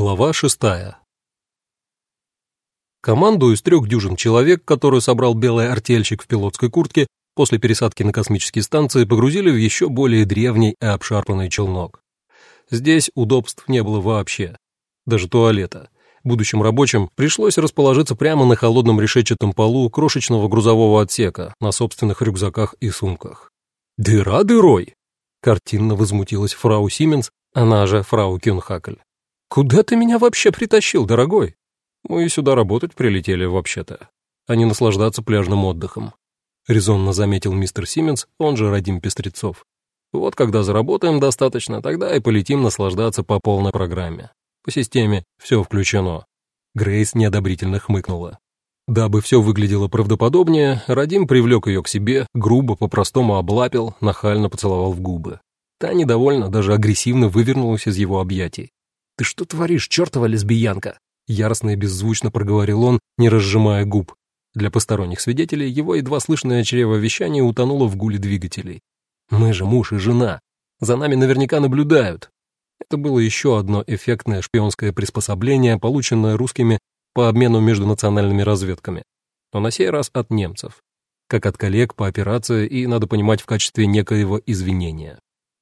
Глава шестая. Команду из трех дюжин человек, которую собрал белый артельщик в пилотской куртке, после пересадки на космические станции погрузили в еще более древний и обшарпанный челнок. Здесь удобств не было вообще, даже туалета. Будущим рабочим пришлось расположиться прямо на холодном решетчатом полу крошечного грузового отсека на собственных рюкзаках и сумках. «Дыра дырой!» — картинно возмутилась фрау Сименс, она же фрау Кюнхакль. «Куда ты меня вообще притащил, дорогой?» «Мы сюда работать прилетели вообще-то, а не наслаждаться пляжным отдыхом», — резонно заметил мистер Сименс, он же Радим Пестрецов. «Вот когда заработаем достаточно, тогда и полетим наслаждаться по полной программе. По системе все включено». Грейс неодобрительно хмыкнула. Дабы все выглядело правдоподобнее, Радим привлек ее к себе, грубо, по-простому облапил, нахально поцеловал в губы. Та недовольно, даже агрессивно вывернулась из его объятий. «Ты что творишь, чертова лесбиянка?» Яростно и беззвучно проговорил он, не разжимая губ. Для посторонних свидетелей его едва слышное чревовещание утонуло в гуле двигателей. «Мы же муж и жена. За нами наверняка наблюдают». Это было еще одно эффектное шпионское приспособление, полученное русскими по обмену между национальными разведками. Но на сей раз от немцев. Как от коллег по операции и, надо понимать, в качестве некоего извинения.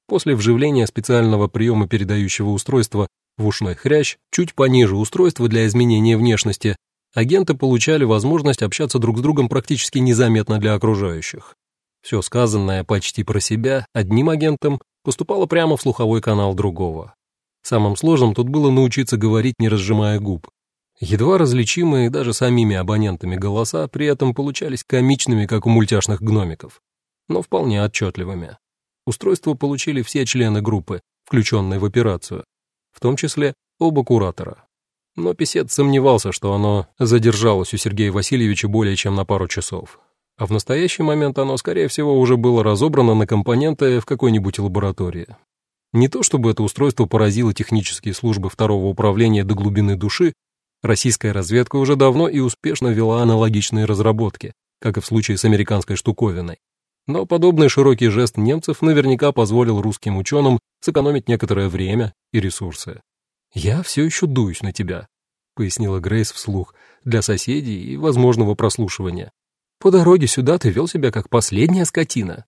После вживления специального приема передающего устройства в ушной хрящ, чуть пониже устройства для изменения внешности, агенты получали возможность общаться друг с другом практически незаметно для окружающих. Все сказанное почти про себя одним агентом поступало прямо в слуховой канал другого. Самым сложным тут было научиться говорить, не разжимая губ. Едва различимые даже самими абонентами голоса при этом получались комичными, как у мультяшных гномиков, но вполне отчетливыми. Устройство получили все члены группы, включенные в операцию, в том числе оба куратора. Но писец сомневался, что оно задержалось у Сергея Васильевича более чем на пару часов. А в настоящий момент оно, скорее всего, уже было разобрано на компоненты в какой-нибудь лаборатории. Не то чтобы это устройство поразило технические службы второго управления до глубины души, российская разведка уже давно и успешно вела аналогичные разработки, как и в случае с американской штуковиной. Но подобный широкий жест немцев наверняка позволил русским ученым сэкономить некоторое время и ресурсы. «Я все еще дуюсь на тебя», — пояснила Грейс вслух, для соседей и возможного прослушивания. «По дороге сюда ты вел себя как последняя скотина».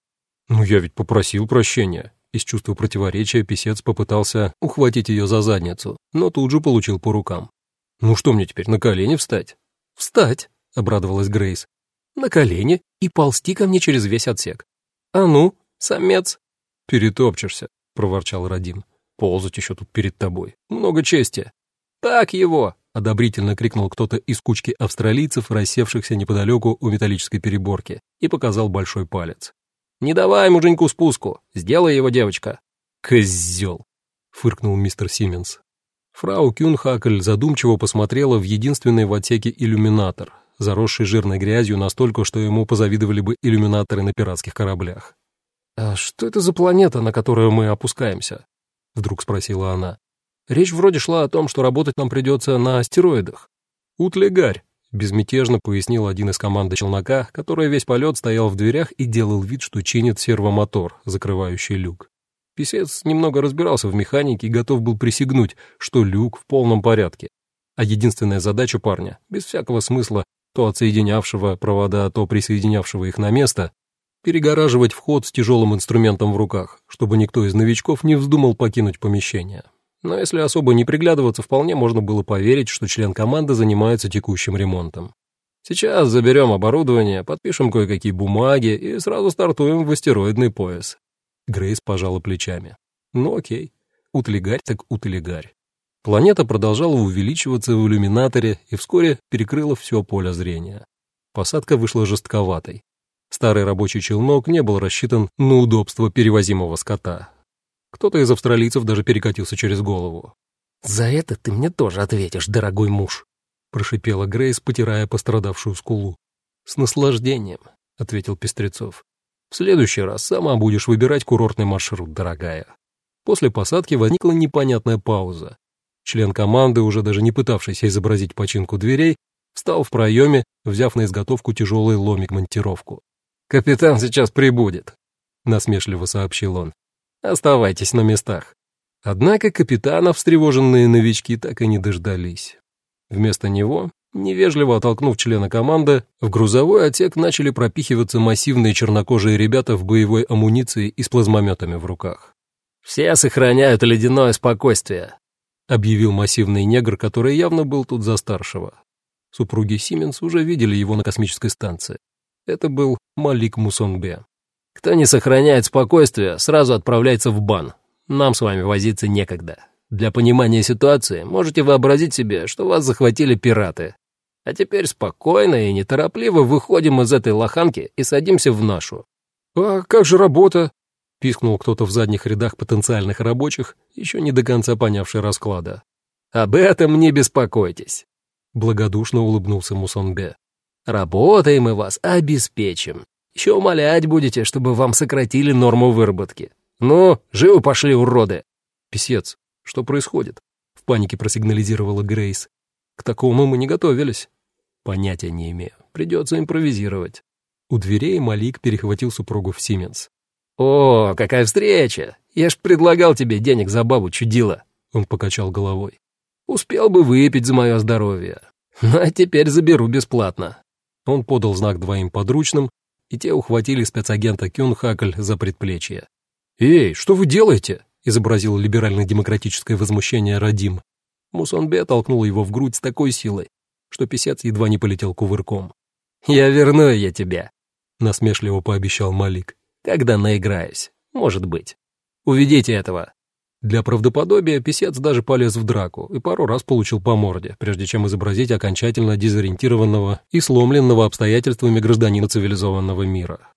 «Ну, я ведь попросил прощения». Из чувства противоречия писец попытался ухватить ее за задницу, но тут же получил по рукам. «Ну что мне теперь, на колени встать?» «Встать», — обрадовалась Грейс на колени и ползти ко мне через весь отсек. «А ну, самец!» «Перетопчешься», — проворчал Радим. «Ползать еще тут перед тобой. Много чести». «Так его!» — одобрительно крикнул кто-то из кучки австралийцев, рассевшихся неподалеку у металлической переборки, и показал большой палец. «Не давай муженьку спуску! Сделай его, девочка!» «Козел!» — фыркнул мистер Сименс. Фрау Кюнхакль задумчиво посмотрела в единственный в отсеке иллюминатор, заросший жирной грязью настолько, что ему позавидовали бы иллюминаторы на пиратских кораблях. «А что это за планета, на которую мы опускаемся?» — вдруг спросила она. «Речь вроде шла о том, что работать нам придется на астероидах». «Утлегарь», — безмятежно пояснил один из команды челнока, который весь полет стоял в дверях и делал вид, что чинит сервомотор, закрывающий люк. Писец немного разбирался в механике и готов был присягнуть, что люк в полном порядке. А единственная задача парня, без всякого смысла, то отсоединявшего провода, то присоединявшего их на место, перегораживать вход с тяжелым инструментом в руках, чтобы никто из новичков не вздумал покинуть помещение. Но если особо не приглядываться, вполне можно было поверить, что член команды занимается текущим ремонтом. Сейчас заберем оборудование, подпишем кое-какие бумаги и сразу стартуем в астероидный пояс. Грейс пожала плечами. Ну окей, утлигарь так утлигарь. Планета продолжала увеличиваться в иллюминаторе и вскоре перекрыла все поле зрения. Посадка вышла жестковатой. Старый рабочий челнок не был рассчитан на удобство перевозимого скота. Кто-то из австралийцев даже перекатился через голову. «За это ты мне тоже ответишь, дорогой муж», — прошипела Грейс, потирая пострадавшую скулу. «С наслаждением», — ответил Пестрецов. «В следующий раз сама будешь выбирать курортный маршрут, дорогая». После посадки возникла непонятная пауза. Член команды, уже даже не пытавшийся изобразить починку дверей, встал в проеме, взяв на изготовку тяжелый ломик-монтировку. «Капитан сейчас прибудет», — насмешливо сообщил он. «Оставайтесь на местах». Однако капитана встревоженные новички так и не дождались. Вместо него, невежливо оттолкнув члена команды, в грузовой отсек начали пропихиваться массивные чернокожие ребята в боевой амуниции и с плазмометами в руках. «Все сохраняют ледяное спокойствие», — объявил массивный негр, который явно был тут за старшего. Супруги Сименс уже видели его на космической станции. Это был Малик Мусонбе. «Кто не сохраняет спокойствие, сразу отправляется в бан. Нам с вами возиться некогда. Для понимания ситуации можете вообразить себе, что вас захватили пираты. А теперь спокойно и неторопливо выходим из этой лоханки и садимся в нашу». «А как же работа?» — пискнул кто-то в задних рядах потенциальных рабочих, еще не до конца понявший расклада. «Об этом не беспокойтесь», — благодушно улыбнулся Мусонбе. Работаем мы вас обеспечим. Еще умолять будете, чтобы вам сократили норму выработки. Ну, живо пошли, уроды!» «Песец, что происходит?» — в панике просигнализировала Грейс. «К такому мы не готовились». «Понятия не имею. Придется импровизировать». У дверей Малик перехватил супругу в Сименс. «О, какая встреча! Я ж предлагал тебе денег за бабу чудила!» Он покачал головой. «Успел бы выпить за мое здоровье. Ну, а теперь заберу бесплатно. Он подал знак двоим подручным, и те ухватили спецагента Кюнхакль за предплечье. «Эй, что вы делаете?» — изобразил либерально-демократическое возмущение Радим. Мусонбе толкнул его в грудь с такой силой, что писец едва не полетел кувырком. «Я верну я тебя», — насмешливо пообещал Малик. «Когда наиграюсь, может быть. Уведите этого». Для правдоподобия писец даже полез в драку и пару раз получил по морде, прежде чем изобразить окончательно дезориентированного и сломленного обстоятельствами гражданина цивилизованного мира.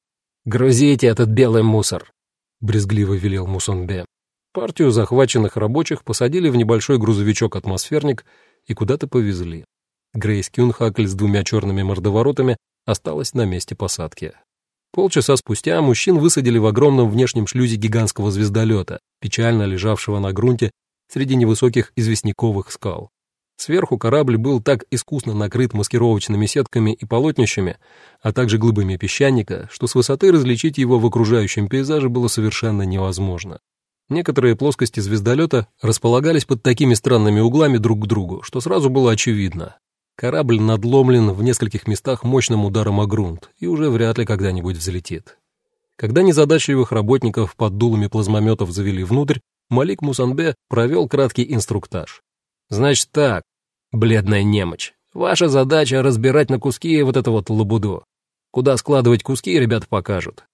«Грузите этот белый мусор», — брезгливо велел Мусонбе. Партию захваченных рабочих посадили в небольшой грузовичок-атмосферник и куда-то повезли. Грейс Кюнхакль с двумя черными мордоворотами осталась на месте посадки. Полчаса спустя мужчин высадили в огромном внешнем шлюзе гигантского звездолета, печально лежавшего на грунте среди невысоких известняковых скал. Сверху корабль был так искусно накрыт маскировочными сетками и полотнищами, а также глыбами песчаника, что с высоты различить его в окружающем пейзаже было совершенно невозможно. Некоторые плоскости звездолета располагались под такими странными углами друг к другу, что сразу было очевидно. Корабль надломлен в нескольких местах мощным ударом о грунт и уже вряд ли когда-нибудь взлетит. Когда незадачливых работников под дулами плазмометов завели внутрь, Малик Мусанбе провел краткий инструктаж. «Значит так, бледная немочь, ваша задача разбирать на куски вот это вот лабуду. Куда складывать куски, ребята покажут.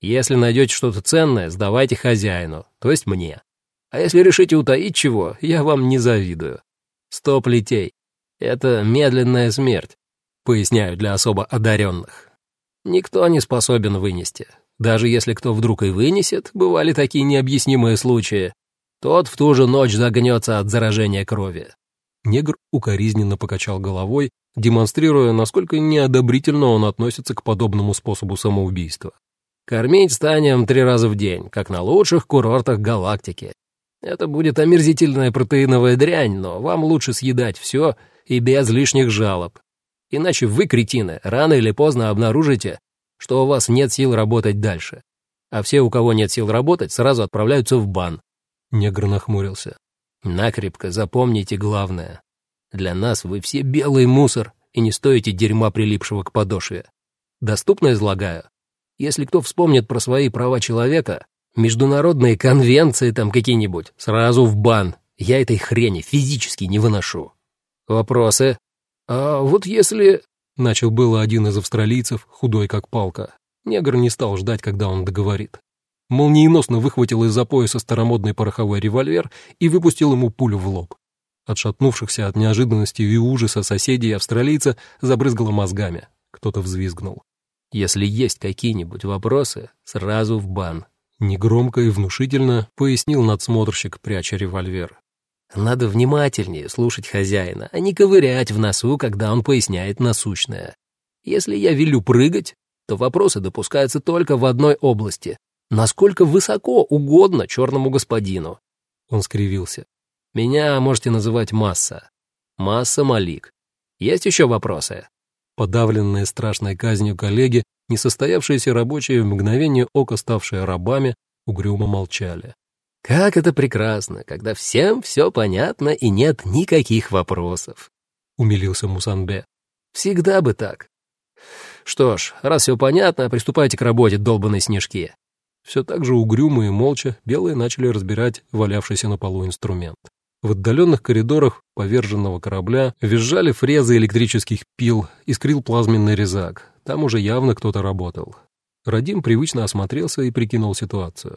Если найдете что-то ценное, сдавайте хозяину, то есть мне. А если решите утаить чего, я вам не завидую. Стоп летей. Это медленная смерть, поясняю для особо одаренных. Никто не способен вынести. Даже если кто вдруг и вынесет, бывали такие необъяснимые случаи, тот в ту же ночь загнется от заражения крови. Негр укоризненно покачал головой, демонстрируя, насколько неодобрительно он относится к подобному способу самоубийства. «Кормить станем три раза в день, как на лучших курортах галактики. Это будет омерзительная протеиновая дрянь, но вам лучше съедать все и без лишних жалоб. Иначе вы, кретины, рано или поздно обнаружите, что у вас нет сил работать дальше. А все, у кого нет сил работать, сразу отправляются в бан. Негр нахмурился. Накрепко запомните главное. Для нас вы все белый мусор и не стоите дерьма, прилипшего к подошве. Доступно излагаю. Если кто вспомнит про свои права человека, международные конвенции там какие-нибудь, сразу в бан. Я этой хрени физически не выношу. «Вопросы?» «А вот если...» — начал было один из австралийцев, худой как палка. Негр не стал ждать, когда он договорит. Молниеносно выхватил из-за пояса старомодный пороховой револьвер и выпустил ему пулю в лоб. Отшатнувшихся от неожиданности и ужаса соседей австралийца забрызгало мозгами. Кто-то взвизгнул. «Если есть какие-нибудь вопросы, сразу в бан», — негромко и внушительно пояснил надсмотрщик, пряча револьвер. Надо внимательнее слушать хозяина, а не ковырять в носу, когда он поясняет насущное. Если я велю прыгать, то вопросы допускаются только в одной области. Насколько высоко угодно черному господину. Он скривился. Меня можете называть Масса. Масса Малик. Есть еще вопросы? Подавленные страшной казнью коллеги, несостоявшиеся рабочие в мгновение ока ставшие рабами, угрюмо молчали. Как это прекрасно, когда всем все понятно и нет никаких вопросов, — умилился Мусанбе. Всегда бы так. Что ж, раз все понятно, приступайте к работе, долбанной снежки. Все так же угрюмо и молча белые начали разбирать валявшийся на полу инструмент. В отдаленных коридорах поверженного корабля визжали фрезы электрических пил, искрил плазменный резак. Там уже явно кто-то работал. Радим привычно осмотрелся и прикинул ситуацию.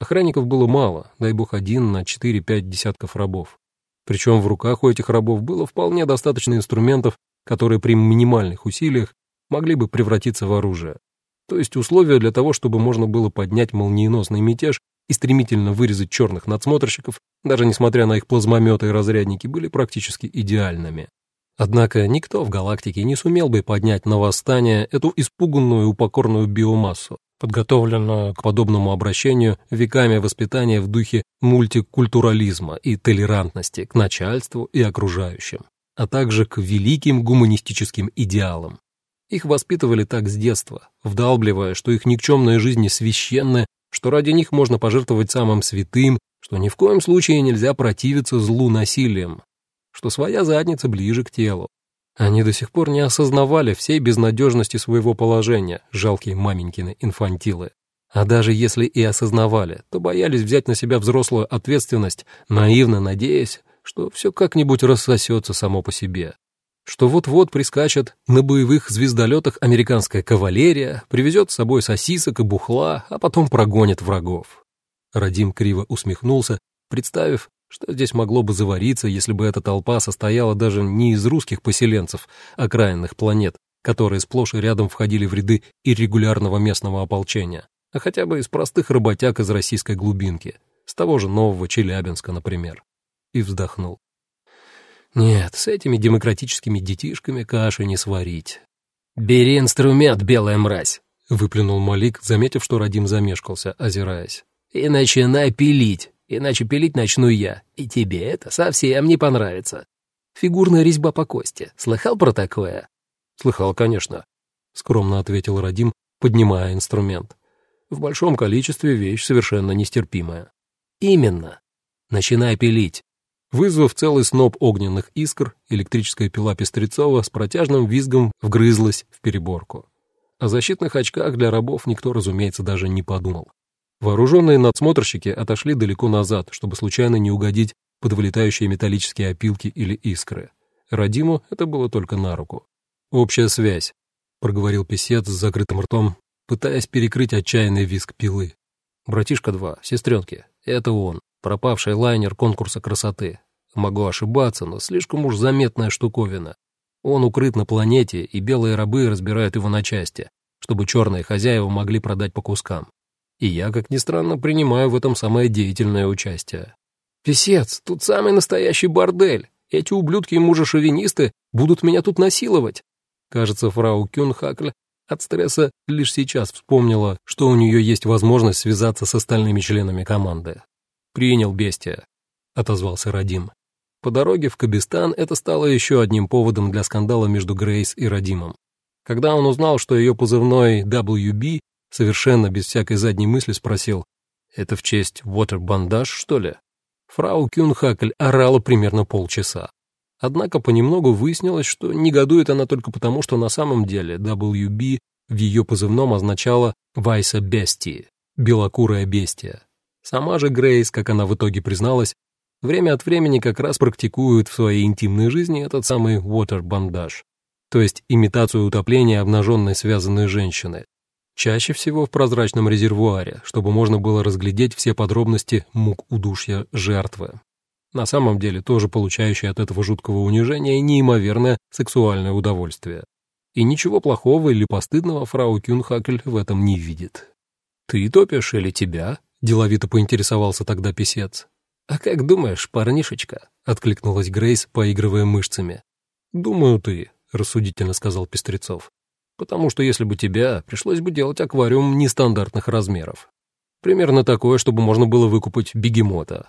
Охранников было мало, дай бог один на 4-5 десятков рабов. Причем в руках у этих рабов было вполне достаточно инструментов, которые при минимальных усилиях могли бы превратиться в оружие. То есть условия для того, чтобы можно было поднять молниеносный мятеж и стремительно вырезать черных надсмотрщиков, даже несмотря на их плазмометы и разрядники, были практически идеальными. Однако никто в галактике не сумел бы поднять на восстание эту испуганную упокорную биомассу, подготовленную к подобному обращению веками воспитания в духе мультикультурализма и толерантности к начальству и окружающим, а также к великим гуманистическим идеалам. Их воспитывали так с детства, вдалбливая, что их никчемная жизнь священная, что ради них можно пожертвовать самым святым, что ни в коем случае нельзя противиться злу насилием, что своя задница ближе к телу. Они до сих пор не осознавали всей безнадежности своего положения, жалкие маменькины инфантилы. А даже если и осознавали, то боялись взять на себя взрослую ответственность, наивно надеясь, что все как-нибудь рассосется само по себе что вот-вот прискачет на боевых звездолетах американская кавалерия, привезет с собой сосисок и бухла, а потом прогонит врагов. Радим криво усмехнулся, представив, что здесь могло бы завариться, если бы эта толпа состояла даже не из русских поселенцев окраинных планет, которые сплошь и рядом входили в ряды иррегулярного местного ополчения, а хотя бы из простых работяг из российской глубинки, с того же Нового Челябинска, например. И вздохнул. Нет, с этими демократическими детишками каши не сварить. «Бери инструмент, белая мразь!» — выплюнул Малик, заметив, что Радим замешкался, озираясь. «И начинай пилить, иначе пилить начну я, и тебе это совсем не понравится. Фигурная резьба по кости. Слыхал про такое?» «Слыхал, конечно», — скромно ответил Радим, поднимая инструмент. «В большом количестве вещь совершенно нестерпимая». «Именно. Начинай пилить. Вызвав целый сноп огненных искр, электрическая пила Пестрецова с протяжным визгом вгрызлась в переборку. О защитных очках для рабов никто, разумеется, даже не подумал. Вооруженные надсмотрщики отошли далеко назад, чтобы случайно не угодить под вылетающие металлические опилки или искры. Радиму это было только на руку. «Общая связь», — проговорил писец с закрытым ртом, пытаясь перекрыть отчаянный визг пилы. «Братишка два, сестренки, это он, пропавший лайнер конкурса красоты. Могу ошибаться, но слишком уж заметная штуковина. Он укрыт на планете, и белые рабы разбирают его на части, чтобы черные хозяева могли продать по кускам. И я, как ни странно, принимаю в этом самое деятельное участие. «Песец, тут самый настоящий бордель. Эти ублюдки и мужешовинисты будут меня тут насиловать». Кажется, фрау Кюнхакль от стресса лишь сейчас вспомнила, что у нее есть возможность связаться с остальными членами команды. «Принял бестия», — отозвался Радим. По дороге в Кабистан это стало еще одним поводом для скандала между Грейс и Радимом. Когда он узнал, что ее позывной WB, совершенно без всякой задней мысли спросил, «Это в честь Water Bandage, что ли?» Фрау Кюнхакль орала примерно полчаса. Однако понемногу выяснилось, что негодует она только потому, что на самом деле WB в ее позывном означало «Вайса Бестии» — «белокурая бестия». Сама же Грейс, как она в итоге призналась, время от времени как раз практикуют в своей интимной жизни этот самый water-бандаж, то есть имитацию утопления обнаженной связанной женщины, чаще всего в прозрачном резервуаре, чтобы можно было разглядеть все подробности мук удушья жертвы. На самом деле тоже получающая от этого жуткого унижения неимоверное сексуальное удовольствие. И ничего плохого или постыдного фрау Кюнхакль в этом не видит. «Ты топишь или тебя?» — деловито поинтересовался тогда писец. «А как думаешь, парнишечка?» — откликнулась Грейс, поигрывая мышцами. «Думаю, ты», — рассудительно сказал Пестрецов. «Потому что если бы тебя, пришлось бы делать аквариум нестандартных размеров. Примерно такое, чтобы можно было выкупать бегемота.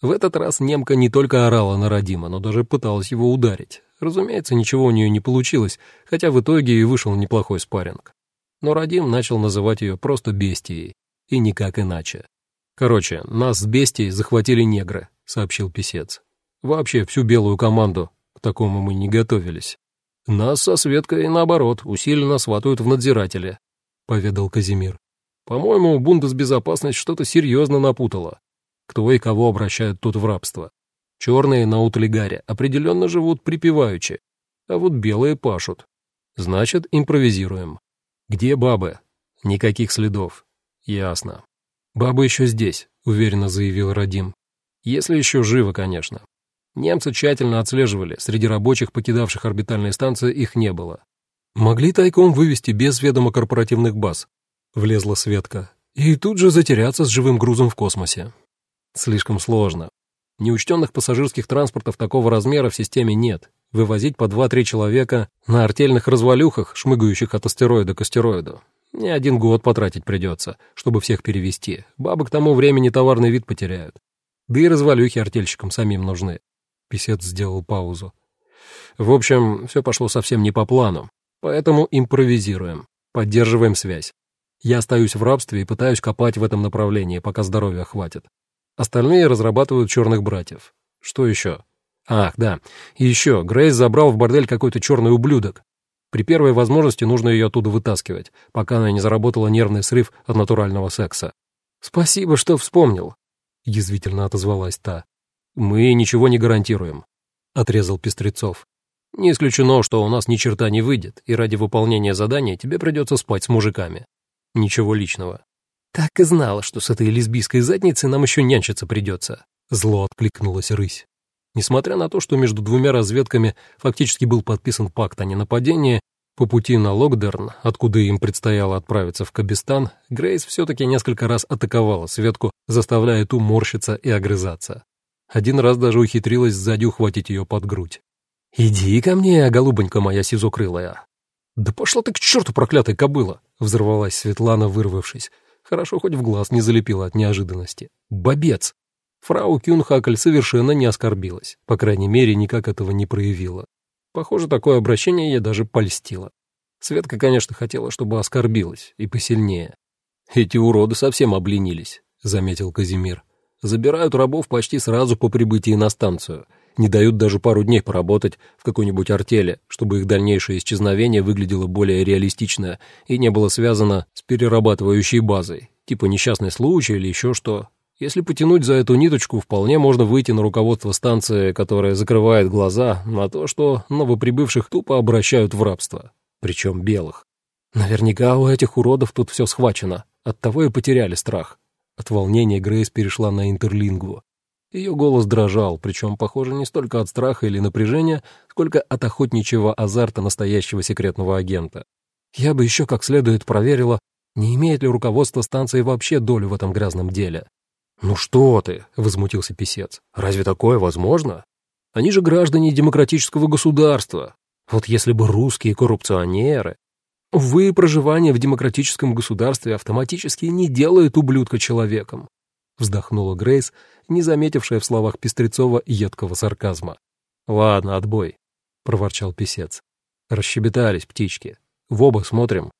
В этот раз немка не только орала на Родима, но даже пыталась его ударить. Разумеется, ничего у нее не получилось, хотя в итоге и вышел неплохой спарринг. Но Родим начал называть ее просто бестией, и никак иначе. Короче, нас с бестией захватили негры, сообщил писец. Вообще всю белую команду, к такому мы не готовились. Нас со Светкой, наоборот, усиленно сватают в надзиратели, поведал Казимир. По-моему, Бундесбезопасность что-то серьезно напутала. Кто и кого обращают тут в рабство. Черные на Утлигаре определенно живут припеваючи, а вот белые пашут. Значит, импровизируем. Где бабы? Никаких следов. Ясно. Бабы еще здесь, уверенно заявил Радим. Если еще живы, конечно. Немцы тщательно отслеживали, среди рабочих, покидавших орбитальные станции, их не было. Могли тайком вывести без ведома корпоративных баз. Влезла Светка. И тут же затеряться с живым грузом в космосе. Слишком сложно. Неучтенных пассажирских транспортов такого размера в системе нет. Вывозить по 2-3 человека на артельных развалюхах, шмыгающих от астероида к астероиду. Не один год потратить придется, чтобы всех перевести. Бабы к тому времени товарный вид потеряют. Да и развалюхи артельщикам самим нужны. Песец сделал паузу. В общем, все пошло совсем не по плану, поэтому импровизируем, поддерживаем связь. Я остаюсь в рабстве и пытаюсь копать в этом направлении, пока здоровья хватит. Остальные разрабатывают черных братьев. Что еще? Ах, да. И еще, Грейс забрал в бордель какой-то черный ублюдок. При первой возможности нужно ее оттуда вытаскивать, пока она не заработала нервный срыв от натурального секса. «Спасибо, что вспомнил», — язвительно отозвалась та. «Мы ничего не гарантируем», — отрезал Пестрецов. «Не исключено, что у нас ни черта не выйдет, и ради выполнения задания тебе придется спать с мужиками. Ничего личного». «Так и знала, что с этой лесбийской задницей нам еще нянчиться придется», — зло откликнулась рысь. Несмотря на то, что между двумя разведками фактически был подписан пакт о ненападении, по пути на Локдерн, откуда им предстояло отправиться в Кабистан, Грейс все-таки несколько раз атаковала Светку, заставляя ту морщиться и огрызаться. Один раз даже ухитрилась сзади ухватить ее под грудь. «Иди ко мне, голубонька моя сизокрылая!» «Да пошла ты к черту, проклятая кобыла!» — взорвалась Светлана, вырвавшись. Хорошо, хоть в глаз не залепила от неожиданности. «Бобец!» Фрау Кюнхакль совершенно не оскорбилась, по крайней мере, никак этого не проявила. Похоже, такое обращение ей даже польстило. Светка, конечно, хотела, чтобы оскорбилась, и посильнее. «Эти уроды совсем обленились», — заметил Казимир. Забирают рабов почти сразу по прибытии на станцию, не дают даже пару дней поработать в какой-нибудь артели, чтобы их дальнейшее исчезновение выглядело более реалистично и не было связано с перерабатывающей базой, типа несчастный случай или еще что. Если потянуть за эту ниточку, вполне можно выйти на руководство станции, которое закрывает глаза на то, что новоприбывших тупо обращают в рабство, причем белых. Наверняка у этих уродов тут все схвачено, оттого и потеряли страх. От волнения Грейс перешла на интерлингву. Ее голос дрожал, причем, похоже, не столько от страха или напряжения, сколько от охотничьего азарта настоящего секретного агента. Я бы еще как следует проверила, не имеет ли руководство станции вообще долю в этом грязном деле. «Ну что ты?» — возмутился писец. «Разве такое возможно? Они же граждане демократического государства. Вот если бы русские коррупционеры Увы, проживание в демократическом государстве автоматически не делает ублюдка человеком, вздохнула Грейс, не заметившая в словах Пестрецова едкого сарказма. Ладно, отбой, проворчал писец. Расщебетались птички. В оба смотрим.